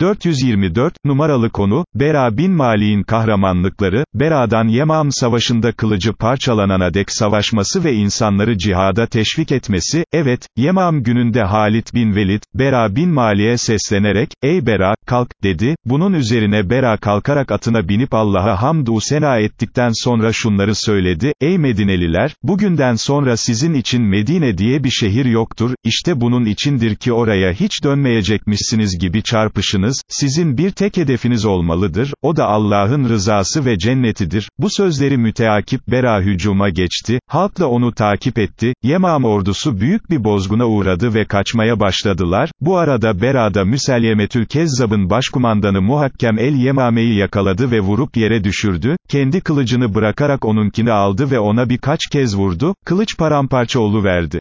424, numaralı konu, Bera bin Mali'in kahramanlıkları, Bera'dan Yemam savaşında kılıcı parçalanana dek savaşması ve insanları cihada teşvik etmesi, evet, Yemam gününde Halit bin Velid, Bera bin Mali'ye seslenerek, ey Bera, kalk, dedi, bunun üzerine Bera kalkarak atına binip Allah'a hamdü sena ettikten sonra şunları söyledi, ey Medineliler, bugünden sonra sizin için Medine diye bir şehir yoktur, işte bunun içindir ki oraya hiç dönmeyecekmişsiniz gibi çarpışınız, sizin bir tek hedefiniz olmalıdır, o da Allah'ın rızası ve cennetidir. Bu sözleri müteakip Bera hücuma geçti, halkla onu takip etti, Yemam ordusu büyük bir bozguna uğradı ve kaçmaya başladılar, bu arada Bera'da Müselyemetül Kezzab'ın başkumandanı Muhakkem el-Yemame'yi yakaladı ve vurup yere düşürdü, kendi kılıcını bırakarak onunkini aldı ve ona birkaç kez vurdu, kılıç paramparça verdi.